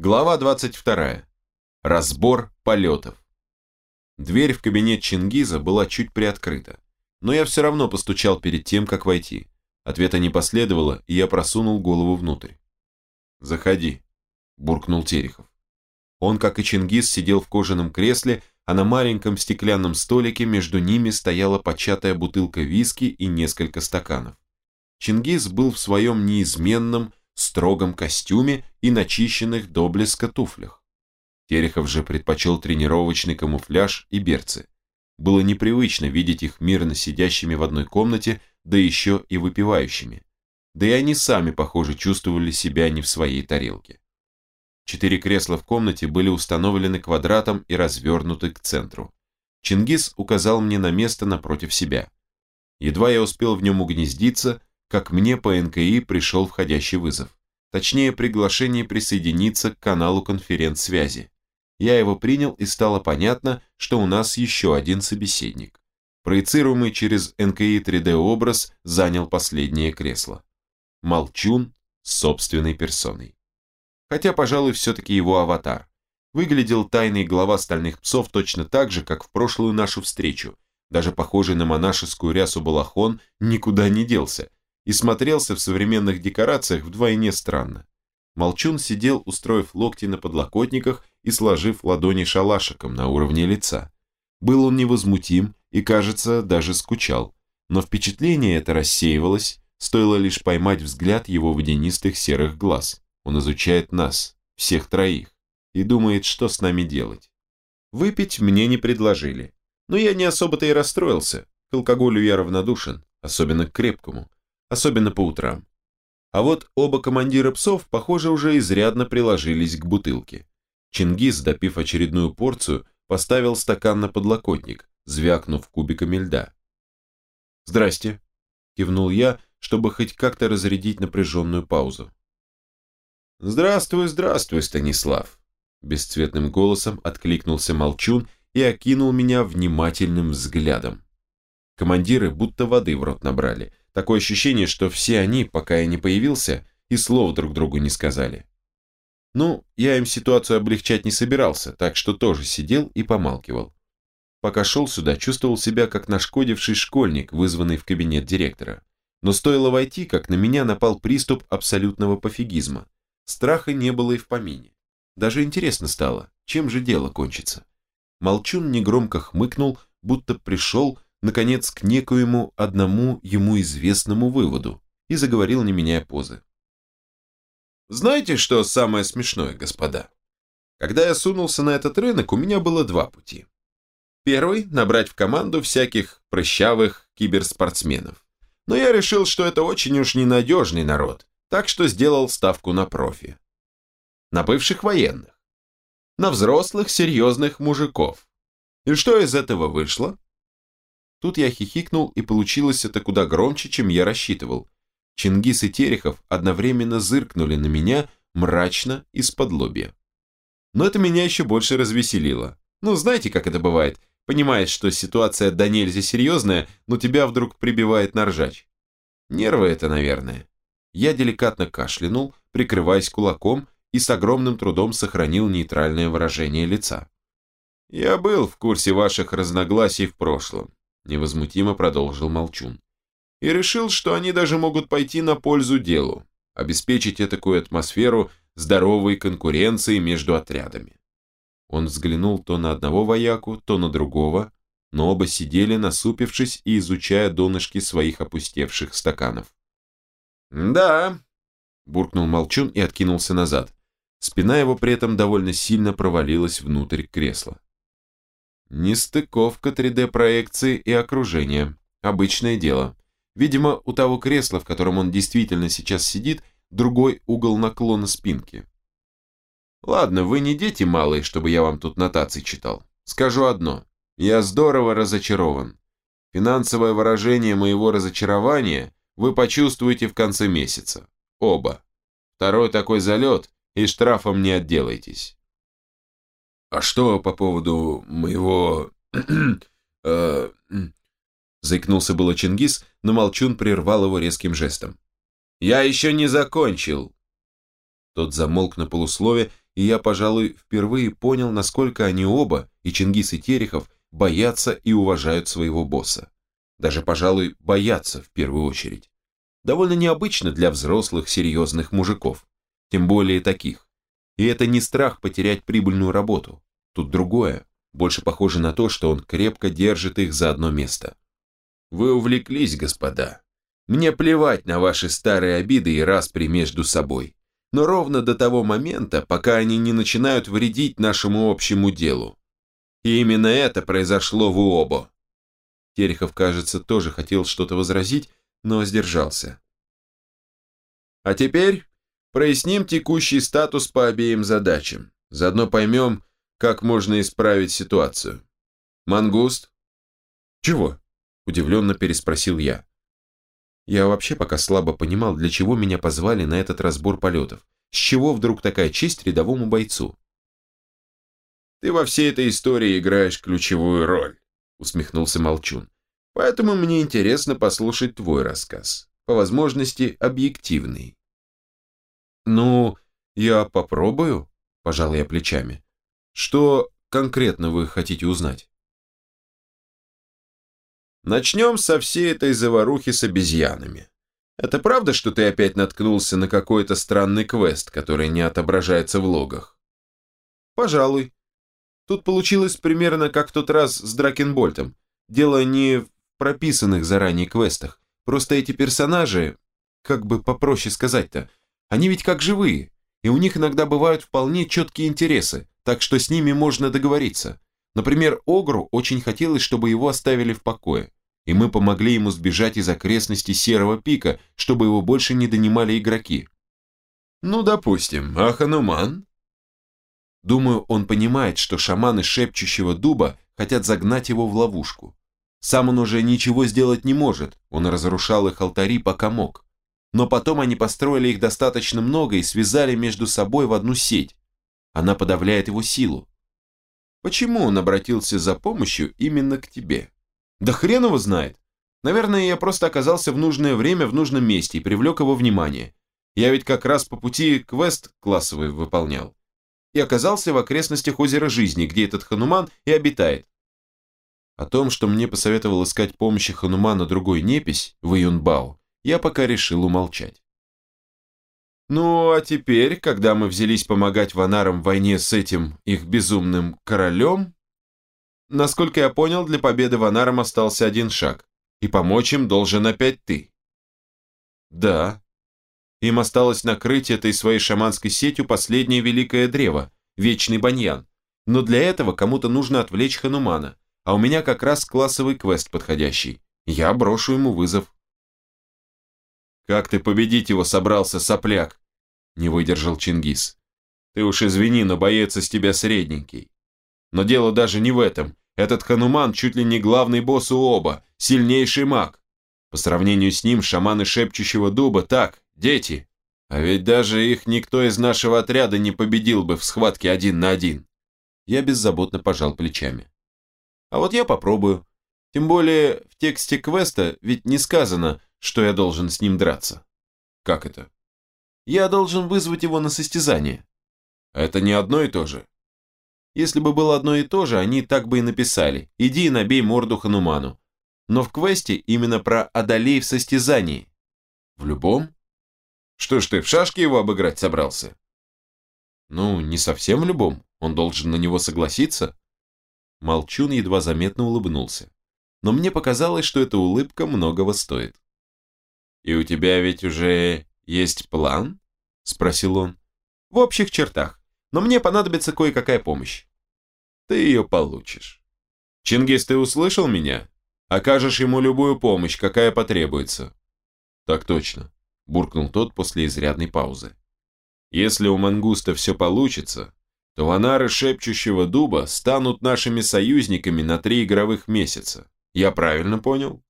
Глава 22. Разбор полетов. Дверь в кабинет Чингиза была чуть приоткрыта, но я все равно постучал перед тем, как войти. Ответа не последовало, и я просунул голову внутрь. «Заходи», – буркнул Терехов. Он, как и Чингиз, сидел в кожаном кресле, а на маленьком стеклянном столике между ними стояла початая бутылка виски и несколько стаканов. Чингиз был в своем неизменном, строгом костюме и начищенных до блеска туфлях. Терехов же предпочел тренировочный камуфляж и берцы. Было непривычно видеть их мирно сидящими в одной комнате, да еще и выпивающими. Да и они сами, похоже, чувствовали себя не в своей тарелке. Четыре кресла в комнате были установлены квадратом и развернуты к центру. Чингис указал мне на место напротив себя. Едва я успел в нем угнездиться, как мне по НКИ пришел входящий вызов. Точнее, приглашение присоединиться к каналу конференц-связи. Я его принял и стало понятно, что у нас еще один собеседник. Проецируемый через НКИ 3D образ занял последнее кресло. Молчун с собственной персоной. Хотя, пожалуй, все-таки его аватар. Выглядел тайный глава стальных псов точно так же, как в прошлую нашу встречу. Даже похожий на монашескую рясу балахон никуда не делся, и смотрелся в современных декорациях вдвойне странно. Молчун сидел, устроив локти на подлокотниках и сложив ладони шалашиком на уровне лица. Был он невозмутим и, кажется, даже скучал, но впечатление это рассеивалось, стоило лишь поймать взгляд его водянистых серых глаз. Он изучает нас, всех троих, и думает, что с нами делать. Выпить мне не предложили, но я не особо-то и расстроился, к алкоголю я равнодушен, особенно к крепкому, особенно по утрам. А вот оба командира псов, похоже, уже изрядно приложились к бутылке. Чингис, допив очередную порцию, поставил стакан на подлокотник, звякнув кубиками льда. «Здрасте», – кивнул я, чтобы хоть как-то разрядить напряженную паузу. «Здравствуй, здравствуй, Станислав», – бесцветным голосом откликнулся Молчун и окинул меня внимательным взглядом. Командиры будто воды в рот набрали, Такое ощущение, что все они, пока я не появился, и слов друг другу не сказали. Ну, я им ситуацию облегчать не собирался, так что тоже сидел и помалкивал. Пока шел сюда, чувствовал себя как нашкодивший школьник, вызванный в кабинет директора. Но стоило войти, как на меня напал приступ абсолютного пофигизма. Страха не было и в помине. Даже интересно стало, чем же дело кончится. Молчун негромко хмыкнул, будто пришел наконец, к некоему одному ему известному выводу и заговорил, не меняя позы. Знаете, что самое смешное, господа? Когда я сунулся на этот рынок, у меня было два пути. Первый – набрать в команду всяких прыщавых киберспортсменов. Но я решил, что это очень уж ненадежный народ, так что сделал ставку на профи. На бывших военных. На взрослых серьезных мужиков. И что из этого вышло? Тут я хихикнул, и получилось это куда громче, чем я рассчитывал. Чингис и Терехов одновременно зыркнули на меня мрачно из-под лобья. Но это меня еще больше развеселило. Ну, знаете, как это бывает? Понимаешь, что ситуация до нельзя серьезная, но тебя вдруг прибивает на ржач. Нервы это, наверное. Я деликатно кашлянул, прикрываясь кулаком, и с огромным трудом сохранил нейтральное выражение лица. Я был в курсе ваших разногласий в прошлом невозмутимо продолжил Молчун. И решил, что они даже могут пойти на пользу делу, обеспечить такую атмосферу здоровой конкуренции между отрядами. Он взглянул то на одного вояку, то на другого, но оба сидели, насупившись и изучая донышки своих опустевших стаканов. «Да», – буркнул Молчун и откинулся назад. Спина его при этом довольно сильно провалилась внутрь кресла. Нестыковка 3D-проекции и окружения. Обычное дело. Видимо, у того кресла, в котором он действительно сейчас сидит, другой угол наклона спинки. Ладно, вы не дети малые, чтобы я вам тут нотации читал. Скажу одно. Я здорово разочарован. Финансовое выражение моего разочарования вы почувствуете в конце месяца. Оба. Второй такой залет, и штрафом не отделаетесь. «А что по поводу моего...» э, Заикнулся было Чингис, но Молчун прервал его резким жестом. «Я еще не закончил!» Тот замолк на полуслове и я, пожалуй, впервые понял, насколько они оба, и Чингис, и Терехов, боятся и уважают своего босса. Даже, пожалуй, боятся в первую очередь. Довольно необычно для взрослых, серьезных мужиков. Тем более таких. И это не страх потерять прибыльную работу. Тут другое, больше похоже на то, что он крепко держит их за одно место. Вы увлеклись, господа. Мне плевать на ваши старые обиды и распри между собой. Но ровно до того момента, пока они не начинают вредить нашему общему делу. И именно это произошло в Уобо. Терехов, кажется, тоже хотел что-то возразить, но сдержался. А теперь проясним текущий статус по обеим задачам. Заодно поймем, как можно исправить ситуацию. Мангуст? Чего? Удивленно переспросил я. Я вообще пока слабо понимал, для чего меня позвали на этот разбор полетов. С чего вдруг такая честь рядовому бойцу? «Ты во всей этой истории играешь ключевую роль», усмехнулся Молчун. «Поэтому мне интересно послушать твой рассказ. По возможности, объективный». «Ну, я попробую», пожал я плечами. «Что конкретно вы хотите узнать?» Начнем со всей этой заварухи с обезьянами. Это правда, что ты опять наткнулся на какой-то странный квест, который не отображается в логах? Пожалуй. Тут получилось примерно как в тот раз с Дракенбольтом. Дело не в прописанных заранее квестах. Просто эти персонажи, как бы попроще сказать-то, они ведь как живые, и у них иногда бывают вполне четкие интересы, так что с ними можно договориться. Например, Огру очень хотелось, чтобы его оставили в покое и мы помогли ему сбежать из окрестностей Серого Пика, чтобы его больше не донимали игроки. Ну, допустим, а Хануман? Думаю, он понимает, что шаманы шепчущего дуба хотят загнать его в ловушку. Сам он уже ничего сделать не может, он разрушал их алтари пока мог. Но потом они построили их достаточно много и связали между собой в одну сеть. Она подавляет его силу. Почему он обратился за помощью именно к тебе? Да хрен его знает. Наверное, я просто оказался в нужное время в нужном месте и привлек его внимание. Я ведь как раз по пути квест классовый выполнял. И оказался в окрестностях озера Жизни, где этот Хануман и обитает. О том, что мне посоветовал искать помощи Ханумана другой непись в Июнбао, я пока решил умолчать. Ну, а теперь, когда мы взялись помогать ванарам в войне с этим их безумным королем, Насколько я понял, для победы Ванаром остался один шаг, и помочь им должен опять ты. Да. Им осталось накрыть этой своей шаманской сетью последнее великое древо, вечный баньян. Но для этого кому-то нужно отвлечь Ханумана, а у меня как раз классовый квест подходящий. Я брошу ему вызов. «Как ты победить его собрался, сопляк?» Не выдержал Чингис. «Ты уж извини, но боец из тебя средненький. Но дело даже не в этом. Этот Хануман чуть ли не главный босс у оба, сильнейший маг. По сравнению с ним шаманы шепчущего дуба так, дети. А ведь даже их никто из нашего отряда не победил бы в схватке один на один. Я беззаботно пожал плечами. А вот я попробую. Тем более в тексте квеста ведь не сказано, что я должен с ним драться. Как это? Я должен вызвать его на состязание. Это не одно и то же. Если бы было одно и то же, они так бы и написали «Иди и набей морду Хануману». Но в квесте именно про «Одолей в состязании». В любом? Что ж ты, в шашки его обыграть собрался? Ну, не совсем в любом. Он должен на него согласиться. Молчун едва заметно улыбнулся. Но мне показалось, что эта улыбка многого стоит. «И у тебя ведь уже есть план?» – спросил он. «В общих чертах, но мне понадобится кое-какая помощь ты ее получишь. Чингис, ты услышал меня? Окажешь ему любую помощь, какая потребуется. Так точно, буркнул тот после изрядной паузы. Если у Мангуста все получится, то ванары шепчущего дуба станут нашими союзниками на три игровых месяца. Я правильно понял?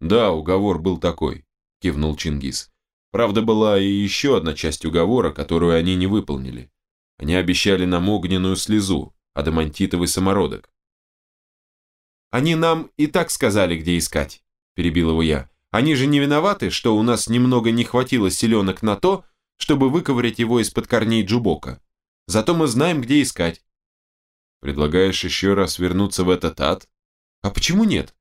Да, уговор был такой, кивнул Чингис. Правда, была и еще одна часть уговора, которую они не выполнили. Они обещали нам огненную слезу, адамантитовый самородок. «Они нам и так сказали, где искать», – перебил его я. «Они же не виноваты, что у нас немного не хватило селенок на то, чтобы выковырять его из-под корней Джубока. Зато мы знаем, где искать. Предлагаешь еще раз вернуться в этот ад? А почему нет?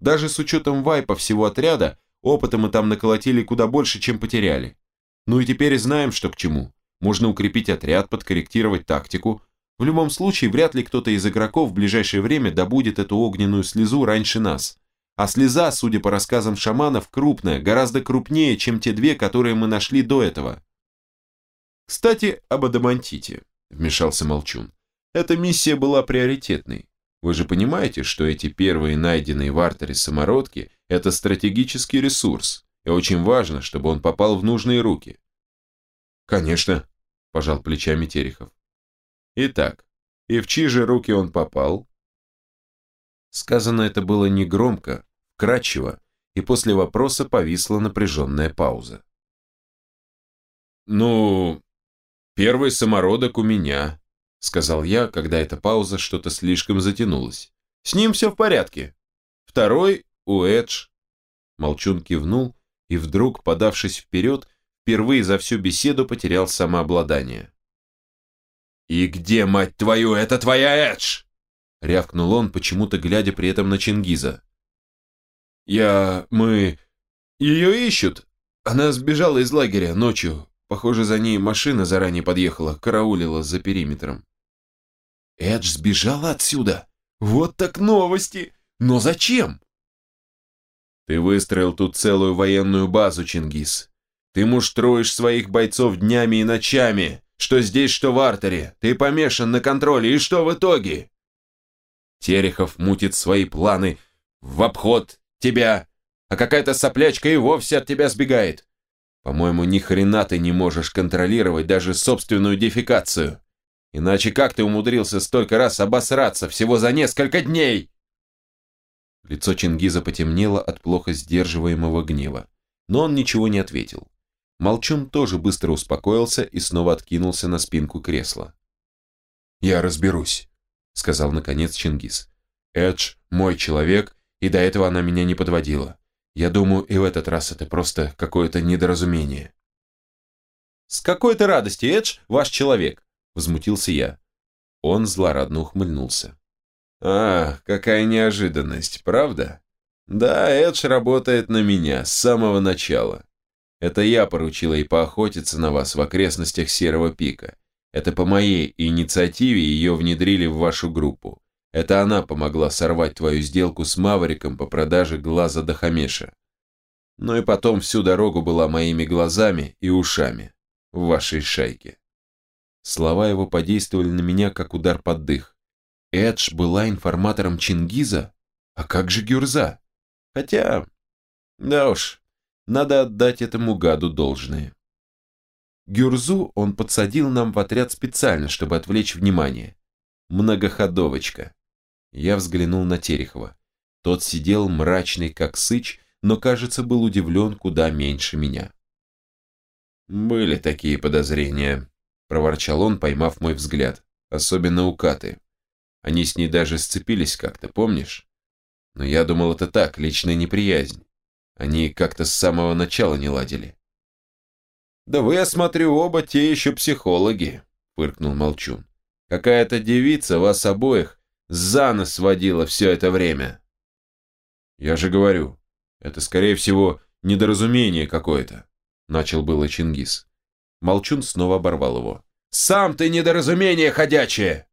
Даже с учетом вайпа всего отряда, опыта мы там наколотили куда больше, чем потеряли. Ну и теперь знаем, что к чему. Можно укрепить отряд, подкорректировать тактику. В любом случае, вряд ли кто-то из игроков в ближайшее время добудет эту огненную слезу раньше нас. А слеза, судя по рассказам шаманов, крупная, гораздо крупнее, чем те две, которые мы нашли до этого. «Кстати, об Адамантите», – вмешался Молчун. «Эта миссия была приоритетной. Вы же понимаете, что эти первые найденные в артере самородки – это стратегический ресурс, и очень важно, чтобы он попал в нужные руки. Конечно, пожал плечами Терехов. Итак, и в чьи же руки он попал? Сказано это было негромко, вкрадчиво, и после вопроса повисла напряженная пауза. «Ну, первый самородок у меня», — сказал я, когда эта пауза что-то слишком затянулась. «С ним все в порядке. Второй у Эдж». Молчун кивнул и вдруг, подавшись вперед, впервые за всю беседу потерял самообладание. «И где, мать твою, это твоя Эдж?» рявкнул он, почему-то глядя при этом на Чингиза. «Я... мы... ее ищут. Она сбежала из лагеря ночью. Похоже, за ней машина заранее подъехала, караулила за периметром». «Эдж сбежала отсюда? Вот так новости! Но зачем?» Ты выстроил тут целую военную базу, Чингис. Ты муштруешь своих бойцов днями и ночами. Что здесь, что в артере. Ты помешан на контроле, и что в итоге? Терехов мутит свои планы в обход тебя, а какая-то соплячка и вовсе от тебя сбегает. По-моему, ни хрена ты не можешь контролировать даже собственную дефекацию. Иначе как ты умудрился столько раз обосраться всего за несколько дней? Лицо Чингиза потемнело от плохо сдерживаемого гнева, но он ничего не ответил. Молчун тоже быстро успокоился и снова откинулся на спинку кресла. «Я разберусь», — сказал наконец Чингиз. «Эдж — мой человек, и до этого она меня не подводила. Я думаю, и в этот раз это просто какое-то недоразумение». «С какой-то радости, Эдж, ваш человек», — возмутился я. Он злорадно ухмыльнулся. А, какая неожиданность, правда? Да, Эдж работает на меня с самого начала. Это я поручила ей поохотиться на вас в окрестностях Серого Пика. Это по моей инициативе ее внедрили в вашу группу. Это она помогла сорвать твою сделку с Мавриком по продаже глаза до Хамеша. Ну и потом всю дорогу была моими глазами и ушами в вашей шайке. Слова его подействовали на меня, как удар под дых. Эдж была информатором Чингиза? А как же Гюрза? Хотя, да уж, надо отдать этому гаду должное. Гюрзу он подсадил нам в отряд специально, чтобы отвлечь внимание. Многоходовочка. Я взглянул на Терехова. Тот сидел мрачный, как сыч, но, кажется, был удивлен куда меньше меня. «Были такие подозрения», – проворчал он, поймав мой взгляд. «Особенно у Каты. Они с ней даже сцепились как-то, помнишь? Но я думал, это так, личная неприязнь. Они как-то с самого начала не ладили. «Да вы, я смотрю, оба те еще психологи», — фыркнул Молчун. «Какая-то девица вас обоих за нос водила все это время». «Я же говорю, это, скорее всего, недоразумение какое-то», — начал было Чингис. Молчун снова оборвал его. «Сам ты недоразумение ходячее!»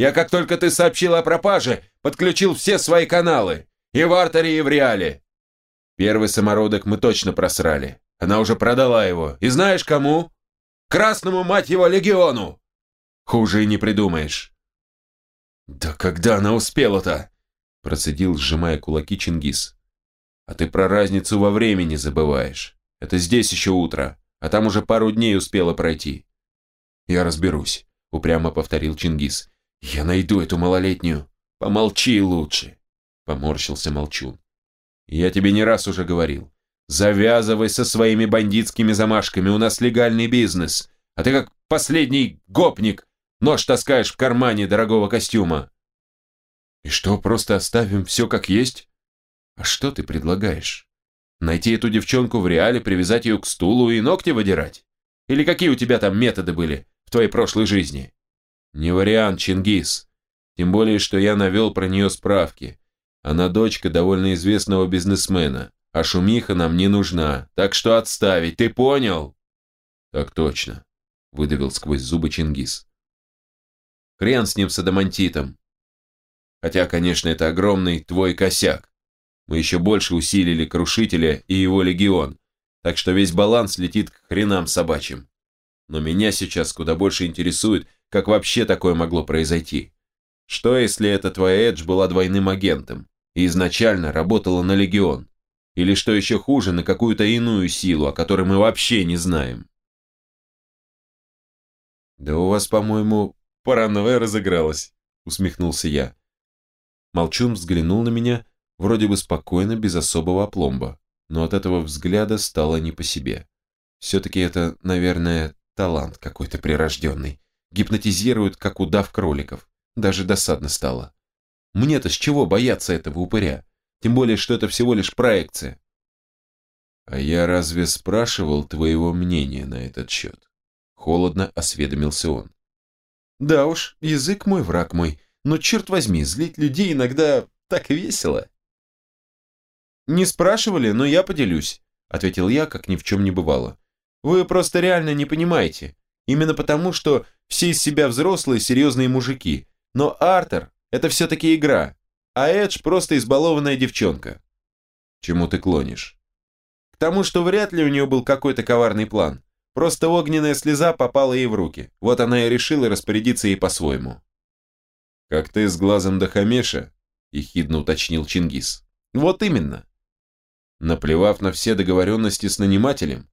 Я, как только ты сообщил о пропаже, подключил все свои каналы. И в артере, и в реале. Первый самородок мы точно просрали. Она уже продала его. И знаешь кому? Красному, мать его, легиону. Хуже и не придумаешь. Да когда она успела-то? Процедил, сжимая кулаки Чингис. А ты про разницу во времени забываешь. Это здесь еще утро, а там уже пару дней успела пройти. Я разберусь, упрямо повторил Чингис. «Я найду эту малолетнюю. Помолчи лучше», — поморщился Молчун. «Я тебе не раз уже говорил. Завязывай со своими бандитскими замашками, у нас легальный бизнес, а ты как последний гопник нож таскаешь в кармане дорогого костюма». «И что, просто оставим все как есть?» «А что ты предлагаешь? Найти эту девчонку в реале, привязать ее к стулу и ногти выдирать? Или какие у тебя там методы были? в твоей прошлой жизни. Не вариант, Чингис. Тем более, что я навел про нее справки. Она дочка довольно известного бизнесмена, а шумиха нам не нужна, так что отставить, ты понял? Так точно, выдавил сквозь зубы Чингис. Хрен с ним с адамантитом. Хотя, конечно, это огромный твой косяк. Мы еще больше усилили Крушителя и его легион, так что весь баланс летит к хренам собачьим. Но меня сейчас куда больше интересует, как вообще такое могло произойти. Что, если эта твоя Эдж была двойным агентом и изначально работала на Легион? Или что еще хуже, на какую-то иную силу, о которой мы вообще не знаем? «Да у вас, по-моему, паранойя разыгралась», — усмехнулся я. Молчун взглянул на меня, вроде бы спокойно, без особого опломба, но от этого взгляда стало не по себе. Все-таки это, наверное, талант какой-то прирожденный. Гипнотизирует, как удав кроликов. Даже досадно стало. Мне-то с чего бояться этого упыря? Тем более, что это всего лишь проекция. А я разве спрашивал твоего мнения на этот счет? Холодно осведомился он. Да уж, язык мой, враг мой. Но черт возьми, злить людей иногда так весело. Не спрашивали, но я поделюсь, ответил я, как ни в чем не бывало. Вы просто реально не понимаете. Именно потому, что все из себя взрослые, серьезные мужики. Но Артер – это все-таки игра, а Эдж просто избалованная девчонка. Чему ты клонишь? К тому, что вряд ли у нее был какой-то коварный план. Просто огненная слеза попала ей в руки. Вот она и решила распорядиться ей по-своему. «Как ты с глазом до Хамеша?» – ехидно уточнил Чингис. «Вот именно. Наплевав на все договоренности с нанимателем,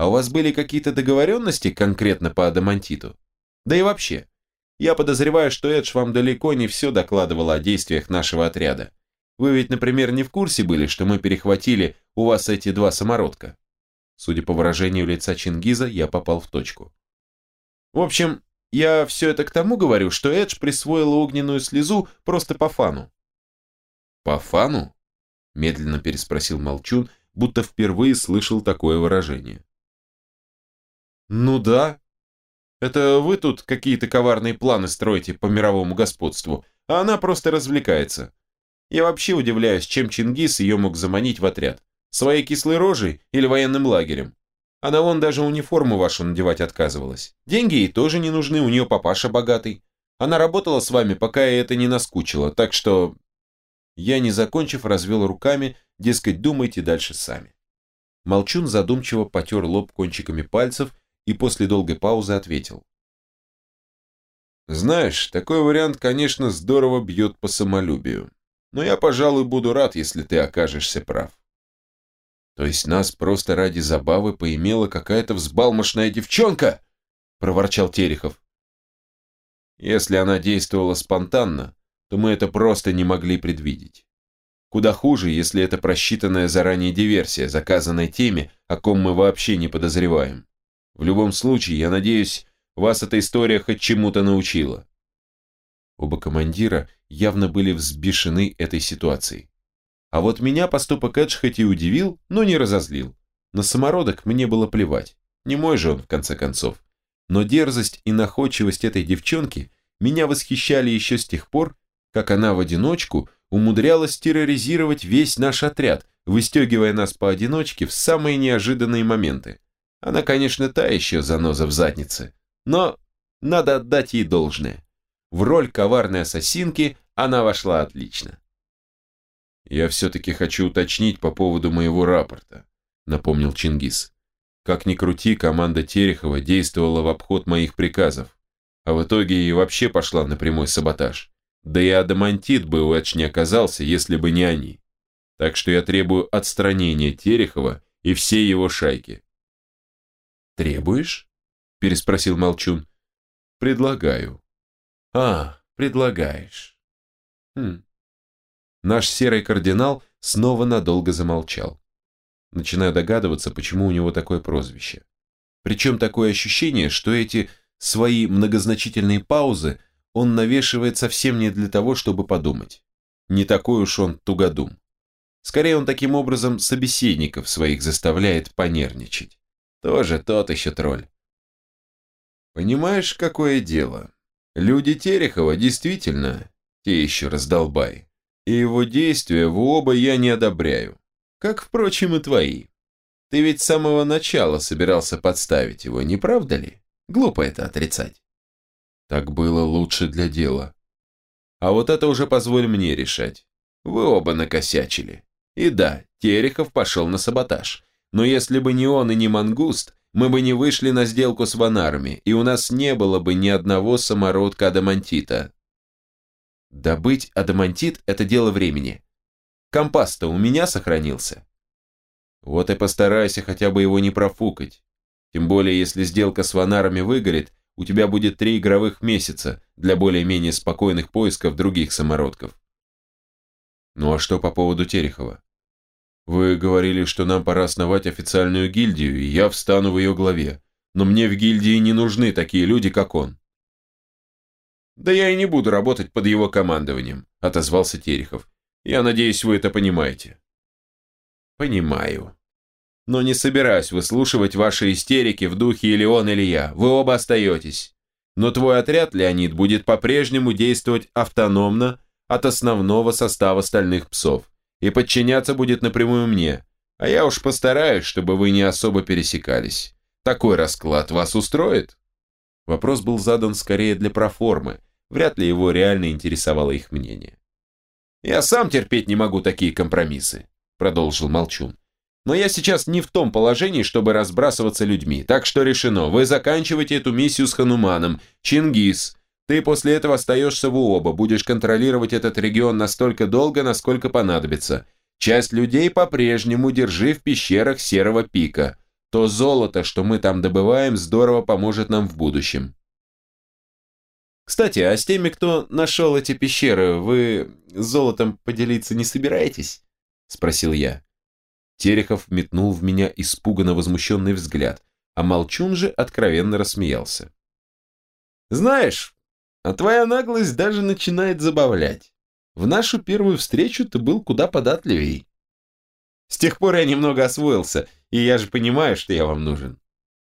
а у вас были какие-то договоренности конкретно по Адамантиту? Да и вообще, я подозреваю, что Эдж вам далеко не все докладывала о действиях нашего отряда. Вы ведь, например, не в курсе были, что мы перехватили у вас эти два самородка? Судя по выражению лица Чингиза, я попал в точку. В общем, я все это к тому говорю, что Эдж присвоила огненную слезу просто по фану. По фану? Медленно переспросил Молчун, будто впервые слышал такое выражение. «Ну да. Это вы тут какие-то коварные планы строите по мировому господству, а она просто развлекается. Я вообще удивляюсь, чем Чингис ее мог заманить в отряд. Своей кислой рожей или военным лагерем? Она вон даже униформу вашу надевать отказывалась. Деньги ей тоже не нужны, у нее папаша богатый. Она работала с вами, пока ей это не наскучило, так что...» Я, не закончив, развел руками, дескать, думайте дальше сами. Молчун задумчиво потер лоб кончиками пальцев и после долгой паузы ответил. «Знаешь, такой вариант, конечно, здорово бьет по самолюбию, но я, пожалуй, буду рад, если ты окажешься прав». «То есть нас просто ради забавы поимела какая-то взбалмошная девчонка?» – проворчал Терехов. «Если она действовала спонтанно, то мы это просто не могли предвидеть. Куда хуже, если это просчитанная заранее диверсия, заказанная теми, о ком мы вообще не подозреваем. В любом случае, я надеюсь, вас эта история хоть чему-то научила. Оба командира явно были взбешены этой ситуацией. А вот меня поступок Эдж хоть и удивил, но не разозлил. На самородок мне было плевать. Не мой же он, в конце концов. Но дерзость и находчивость этой девчонки меня восхищали еще с тех пор, как она в одиночку умудрялась терроризировать весь наш отряд, выстегивая нас поодиночке в самые неожиданные моменты. Она, конечно, та еще заноза в заднице, но надо отдать ей должное. В роль коварной ассасинки она вошла отлично. «Я все-таки хочу уточнить по поводу моего рапорта», — напомнил Чингис. «Как ни крути, команда Терехова действовала в обход моих приказов, а в итоге и вообще пошла на прямой саботаж. Да и адамантит бы у Эдж не оказался, если бы не они. Так что я требую отстранения Терехова и всей его шайки. «Требуешь?» – переспросил Молчун. «Предлагаю». «А, предлагаешь». Хм. Наш серый кардинал снова надолго замолчал. Начинаю догадываться, почему у него такое прозвище. Причем такое ощущение, что эти свои многозначительные паузы он навешивает совсем не для того, чтобы подумать. Не такой уж он тугодум. Скорее он таким образом собеседников своих заставляет понервничать. Тоже тот еще тролль. Понимаешь, какое дело? Люди Терехова действительно те еще раздолбай. И его действия в оба я не одобряю. Как, впрочем, и твои. Ты ведь с самого начала собирался подставить его, не правда ли? Глупо это отрицать. Так было лучше для дела. А вот это уже позволь мне решать. Вы оба накосячили. И да, Терехов пошел на саботаж. Но если бы не он и не Мангуст, мы бы не вышли на сделку с ванарами, и у нас не было бы ни одного самородка адамантита. Добыть адамантит – это дело времени. Компас-то у меня сохранился. Вот и постарайся хотя бы его не профукать. Тем более, если сделка с ванарами выгорит, у тебя будет три игровых месяца для более-менее спокойных поисков других самородков. Ну а что по поводу Терехова? Вы говорили, что нам пора основать официальную гильдию, и я встану в ее главе. Но мне в гильдии не нужны такие люди, как он. Да я и не буду работать под его командованием, отозвался Терехов. Я надеюсь, вы это понимаете. Понимаю. Но не собираюсь выслушивать ваши истерики в духе или он, или я. Вы оба остаетесь. Но твой отряд, Леонид, будет по-прежнему действовать автономно от основного состава стальных псов и подчиняться будет напрямую мне, а я уж постараюсь, чтобы вы не особо пересекались. Такой расклад вас устроит? Вопрос был задан скорее для проформы, Вряд ли его реально интересовало их мнение. «Я сам терпеть не могу такие компромиссы», — продолжил Молчун. «Но я сейчас не в том положении, чтобы разбрасываться людьми, так что решено, вы заканчиваете эту миссию с Хануманом. Чингис, ты после этого остаешься в Уоба, будешь контролировать этот регион настолько долго, насколько понадобится. Часть людей по-прежнему держи в пещерах Серого Пика. То золото, что мы там добываем, здорово поможет нам в будущем. Кстати, а с теми, кто нашел эти пещеры, вы золотом поделиться не собираетесь? Спросил я. Терехов метнул в меня испуганно возмущенный взгляд, а Молчун же откровенно рассмеялся. Знаешь, а твоя наглость даже начинает забавлять. В нашу первую встречу ты был куда податливей. С тех пор я немного освоился, и я же понимаю, что я вам нужен.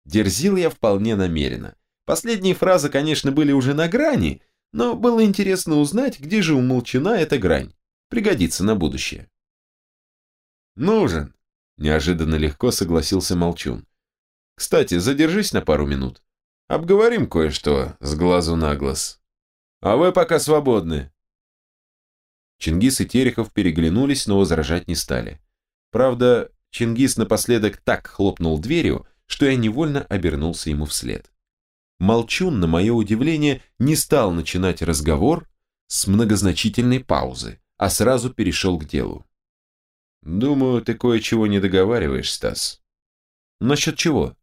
Дерзил я вполне намеренно. Последние фразы, конечно, были уже на грани, но было интересно узнать, где же у Молчана эта грань. Пригодится на будущее. «Нужен», – неожиданно легко согласился Молчун. «Кстати, задержись на пару минут. Обговорим кое-что с глазу на глаз. А вы пока свободны». Чингис и Терехов переглянулись, но возражать не стали. Правда, Чингис напоследок так хлопнул дверью, что я невольно обернулся ему вслед. Молчун, на мое удивление, не стал начинать разговор с многозначительной паузы, а сразу перешел к делу. «Думаю, ты кое-чего не договариваешь, Стас». «Насчет чего?»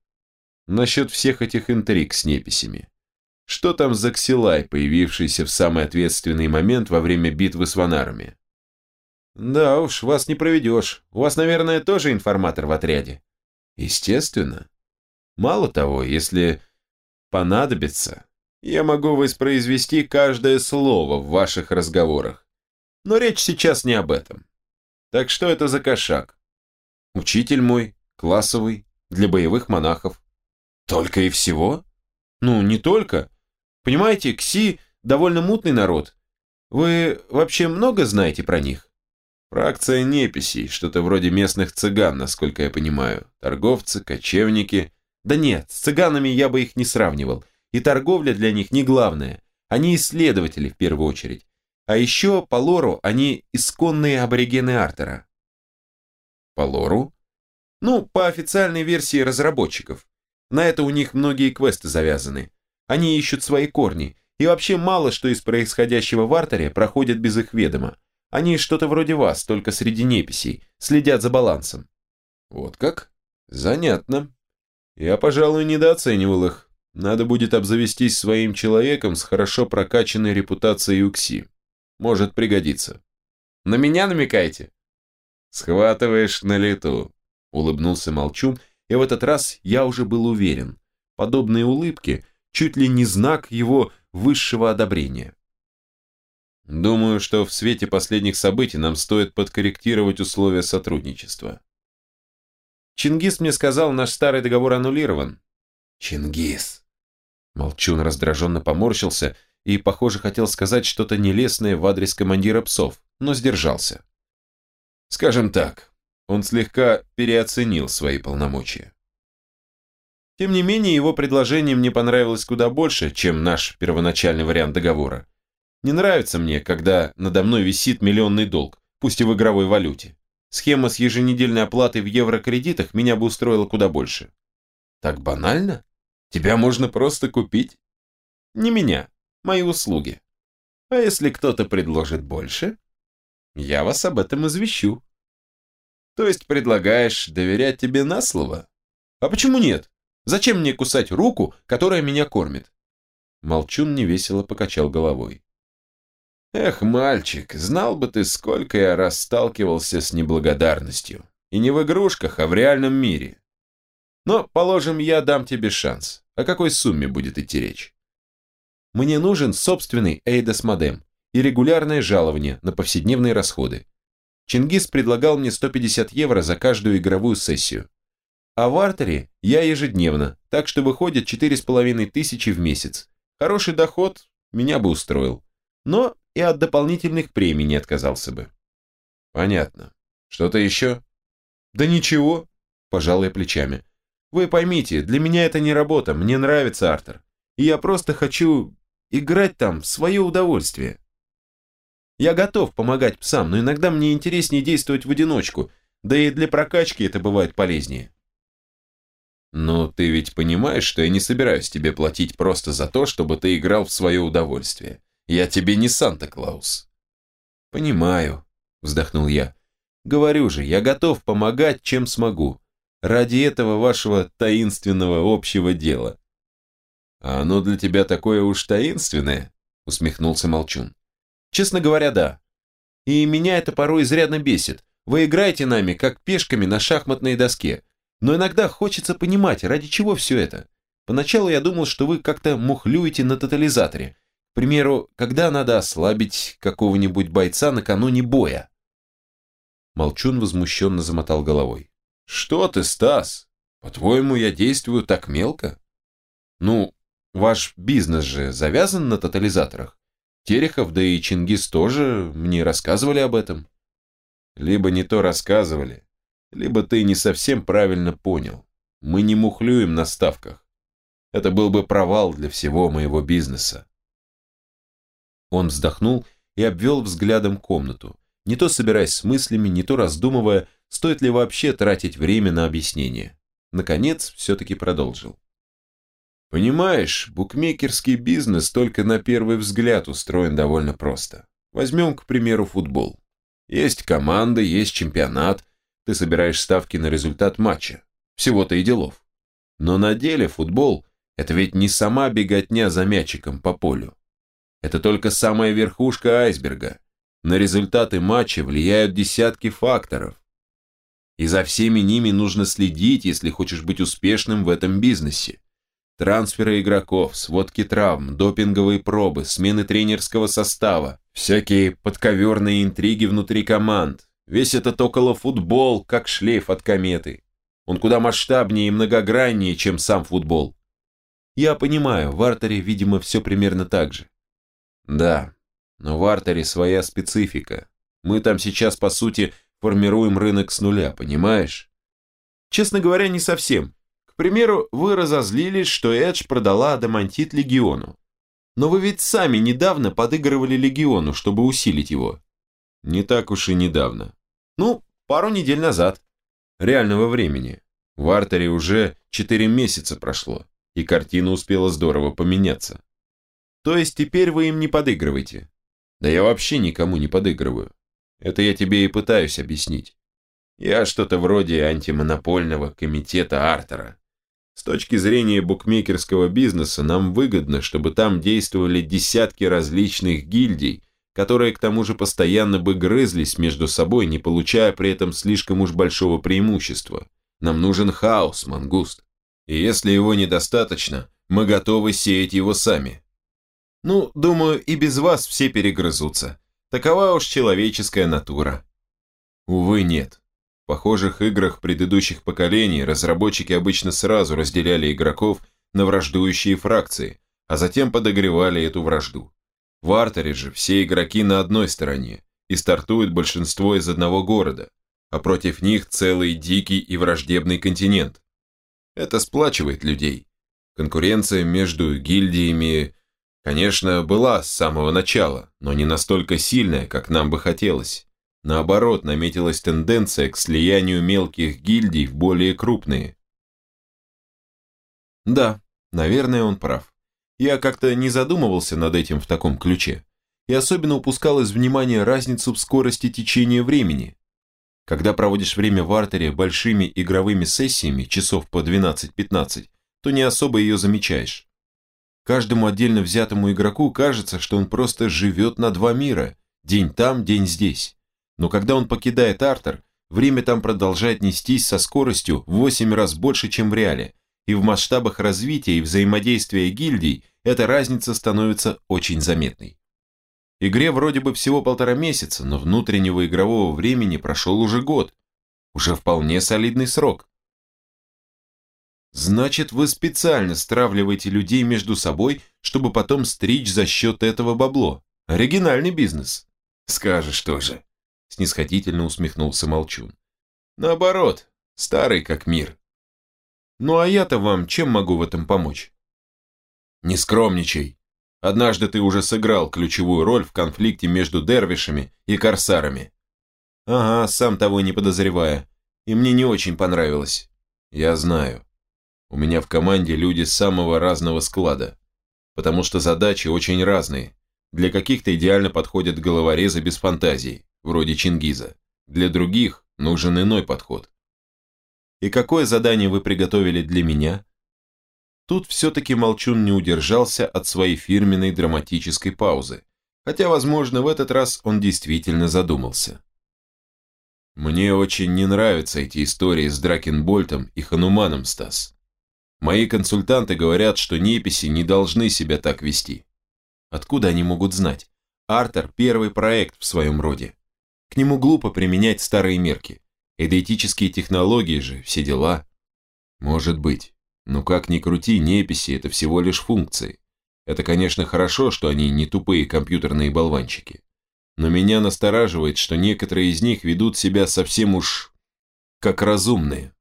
«Насчет всех этих интриг с неписями. Что там за ксилай, появившийся в самый ответственный момент во время битвы с ванарами?» «Да уж, вас не проведешь. У вас, наверное, тоже информатор в отряде». «Естественно. Мало того, если понадобится, я могу воспроизвести каждое слово в ваших разговорах. Но речь сейчас не об этом. Так что это за кошак? Учитель мой, классовый, для боевых монахов. Только и всего? Ну, не только. Понимаете, Кси довольно мутный народ. Вы вообще много знаете про них? Фракция неписей, что-то вроде местных цыган, насколько я понимаю. Торговцы, кочевники – да нет, с цыганами я бы их не сравнивал. И торговля для них не главное. Они исследователи в первую очередь. А еще, по лору, они исконные аборигены Артера. По лору? Ну, по официальной версии разработчиков. На это у них многие квесты завязаны. Они ищут свои корни. И вообще мало что из происходящего в Артере проходит без их ведома. Они что-то вроде вас, только среди неписей, следят за балансом. Вот как? Занятно. Я, пожалуй, недооценивал их. Надо будет обзавестись своим человеком с хорошо прокачанной репутацией УКСИ. Может пригодиться. На меня намекаете? Схватываешь на лету, улыбнулся Молчун, и в этот раз я уже был уверен. Подобные улыбки чуть ли не знак его высшего одобрения. Думаю, что в свете последних событий нам стоит подкорректировать условия сотрудничества. Чингис мне сказал, наш старый договор аннулирован. Чингис. Молчун раздраженно поморщился и, похоже, хотел сказать что-то нелестное в адрес командира псов, но сдержался. Скажем так, он слегка переоценил свои полномочия. Тем не менее, его предложение мне понравилось куда больше, чем наш первоначальный вариант договора. Не нравится мне, когда надо мной висит миллионный долг, пусть и в игровой валюте. Схема с еженедельной оплатой в еврокредитах меня бы устроила куда больше. Так банально? Тебя можно просто купить? Не меня, мои услуги. А если кто-то предложит больше? Я вас об этом извещу. То есть предлагаешь доверять тебе на слово? А почему нет? Зачем мне кусать руку, которая меня кормит?» Молчун невесело покачал головой. «Эх, мальчик, знал бы ты, сколько я раз сталкивался с неблагодарностью. И не в игрушках, а в реальном мире. Но, положим, я дам тебе шанс. О какой сумме будет идти речь? Мне нужен собственный Эйдос модем и регулярное жалование на повседневные расходы. Чингис предлагал мне 150 евро за каждую игровую сессию. А в артере я ежедневно, так что выходит четыре с половиной тысячи в месяц. Хороший доход меня бы устроил. Но и от дополнительных премий не отказался бы. Понятно. Что-то еще? Да ничего, пожал я плечами. Вы поймите, для меня это не работа, мне нравится Артер. И я просто хочу играть там в свое удовольствие. Я готов помогать псам, но иногда мне интереснее действовать в одиночку, да и для прокачки это бывает полезнее. Но ты ведь понимаешь, что я не собираюсь тебе платить просто за то, чтобы ты играл в свое удовольствие. Я тебе не Санта-Клаус. Понимаю, вздохнул я. Говорю же, я готов помогать, чем смогу. Ради этого вашего таинственного общего дела. А оно для тебя такое уж таинственное? Усмехнулся Молчун. Честно говоря, да. И меня это порой изрядно бесит. Вы играете нами, как пешками на шахматной доске. Но иногда хочется понимать, ради чего все это. Поначалу я думал, что вы как-то мухлюете на тотализаторе. К примеру, когда надо ослабить какого-нибудь бойца накануне боя. Молчун возмущенно замотал головой. Что ты, Стас? По-твоему, я действую так мелко? Ну, ваш бизнес же завязан на тотализаторах. Терехов, да и Чингис тоже мне рассказывали об этом. Либо не то рассказывали, либо ты не совсем правильно понял. Мы не мухлюем на ставках. Это был бы провал для всего моего бизнеса. Он вздохнул и обвел взглядом комнату, не то собираясь с мыслями, не то раздумывая, стоит ли вообще тратить время на объяснение. Наконец, все-таки продолжил. Понимаешь, букмекерский бизнес только на первый взгляд устроен довольно просто. Возьмем, к примеру, футбол. Есть команда, есть чемпионат, ты собираешь ставки на результат матча. Всего-то и делов. Но на деле футбол – это ведь не сама беготня за мячиком по полю. Это только самая верхушка айсберга. На результаты матча влияют десятки факторов. И за всеми ними нужно следить, если хочешь быть успешным в этом бизнесе. Трансферы игроков, сводки травм, допинговые пробы, смены тренерского состава, всякие подковерные интриги внутри команд, Весь этот околофутбол, как шлейф от кометы. Он куда масштабнее и многограннее, чем сам футбол. Я понимаю, в артере, видимо, все примерно так же. Да, но в артере своя специфика. Мы там сейчас, по сути, формируем рынок с нуля, понимаешь? Честно говоря, не совсем. Примеру, вы разозлились, что Эдж продала Адамантит Легиону. Но вы ведь сами недавно подыгрывали Легиону, чтобы усилить его. Не так уж и недавно. Ну, пару недель назад. Реального времени. В артере уже 4 месяца прошло, и картина успела здорово поменяться. То есть теперь вы им не подыгрываете? Да я вообще никому не подыгрываю. Это я тебе и пытаюсь объяснить. Я что-то вроде антимонопольного комитета Артера. С точки зрения букмекерского бизнеса нам выгодно, чтобы там действовали десятки различных гильдий, которые к тому же постоянно бы грызлись между собой, не получая при этом слишком уж большого преимущества. Нам нужен хаос, мангуст. И если его недостаточно, мы готовы сеять его сами. Ну, думаю, и без вас все перегрызутся. Такова уж человеческая натура. Увы, нет. Похожих играх предыдущих поколений разработчики обычно сразу разделяли игроков на враждующие фракции, а затем подогревали эту вражду. В артере же все игроки на одной стороне, и стартует большинство из одного города, а против них целый дикий и враждебный континент. Это сплачивает людей. Конкуренция между гильдиями, конечно, была с самого начала, но не настолько сильная, как нам бы хотелось. Наоборот, наметилась тенденция к слиянию мелких гильдий в более крупные. Да, наверное, он прав. Я как-то не задумывался над этим в таком ключе. И особенно упускал из внимания разницу в скорости течения времени. Когда проводишь время в артере большими игровыми сессиями, часов по 12-15, то не особо ее замечаешь. Каждому отдельно взятому игроку кажется, что он просто живет на два мира, день там, день здесь. Но когда он покидает артер, время там продолжает нестись со скоростью в 8 раз больше, чем в реале, и в масштабах развития и взаимодействия гильдий эта разница становится очень заметной. Игре вроде бы всего полтора месяца, но внутреннего игрового времени прошел уже год. Уже вполне солидный срок. Значит, вы специально стравливаете людей между собой, чтобы потом стричь за счет этого бабло. Оригинальный бизнес. Скажешь тоже. Снисходительно усмехнулся Молчун. Наоборот, старый как мир. Ну а я-то вам чем могу в этом помочь? Не скромничай. Однажды ты уже сыграл ключевую роль в конфликте между дервишами и корсарами. Ага, сам того не подозревая. И мне не очень понравилось. Я знаю. У меня в команде люди самого разного склада. Потому что задачи очень разные. Для каких-то идеально подходят головорезы без фантазии, вроде Чингиза. Для других нужен иной подход. И какое задание вы приготовили для меня? Тут все-таки Молчун не удержался от своей фирменной драматической паузы, хотя, возможно, в этот раз он действительно задумался. Мне очень не нравятся эти истории с Дракенбольтом и Хануманом, Стас. Мои консультанты говорят, что неписи не должны себя так вести. Откуда они могут знать? Артер – первый проект в своем роде. К нему глупо применять старые мерки. Эдетические технологии же, все дела. Может быть. Но как ни крути, неписи – это всего лишь функции. Это, конечно, хорошо, что они не тупые компьютерные болванчики. Но меня настораживает, что некоторые из них ведут себя совсем уж как разумные.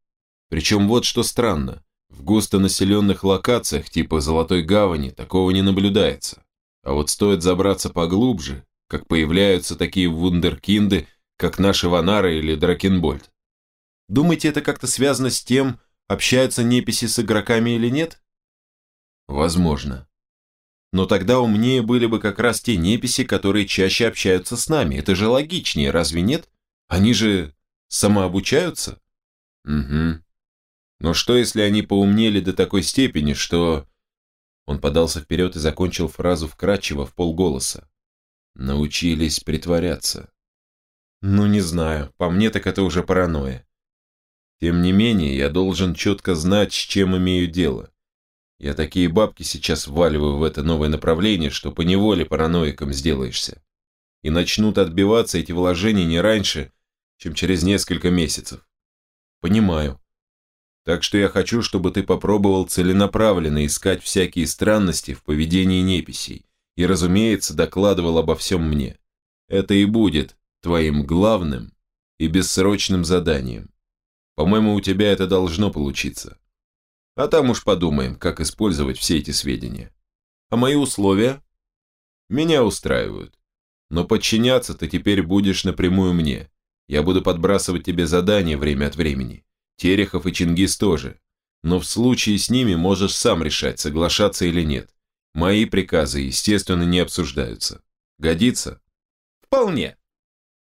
Причем вот что странно. В густонаселенных локациях типа Золотой Гавани такого не наблюдается. А вот стоит забраться поглубже, как появляются такие вундеркинды – как наши Ванары или Дракенбольд. Думаете, это как-то связано с тем, общаются неписи с игроками или нет? Возможно. Но тогда умнее были бы как раз те неписи, которые чаще общаются с нами. Это же логичнее, разве нет? Они же самообучаются? Угу. Но что, если они поумнели до такой степени, что... Он подался вперед и закончил фразу вкратчиво в полголоса. Научились притворяться. Ну, не знаю, по мне так это уже паранойя. Тем не менее, я должен четко знать, с чем имею дело. Я такие бабки сейчас вваливаю в это новое направление, что поневоле параноиком сделаешься. И начнут отбиваться эти вложения не раньше, чем через несколько месяцев. Понимаю. Так что я хочу, чтобы ты попробовал целенаправленно искать всякие странности в поведении неписей и, разумеется, докладывал обо всем мне. Это и будет твоим главным и бессрочным заданием. По-моему, у тебя это должно получиться. А там уж подумаем, как использовать все эти сведения. А мои условия? Меня устраивают. Но подчиняться ты теперь будешь напрямую мне. Я буду подбрасывать тебе задания время от времени. Терехов и Чингис тоже. Но в случае с ними можешь сам решать, соглашаться или нет. Мои приказы, естественно, не обсуждаются. Годится? Вполне.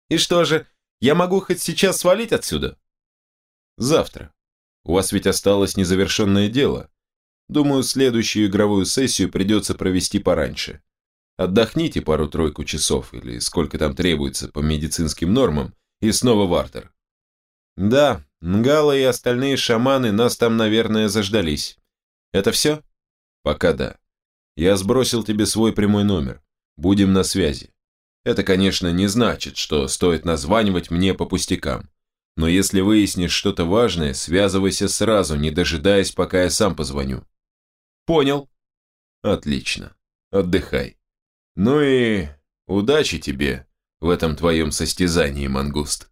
И что же, я могу хоть сейчас свалить отсюда? Завтра. У вас ведь осталось незавершенное дело. Думаю, следующую игровую сессию придется провести пораньше. Отдохните пару-тройку часов, или сколько там требуется по медицинским нормам, и снова в Артер. Да, Нгала и остальные шаманы нас там, наверное, заждались. Это все? Пока да. Я сбросил тебе свой прямой номер. Будем на связи. Это, конечно, не значит, что стоит названивать мне по пустякам. Но если выяснишь что-то важное, связывайся сразу, не дожидаясь, пока я сам позвоню. Понял. Отлично. Отдыхай. Ну и удачи тебе в этом твоем состязании, мангуст.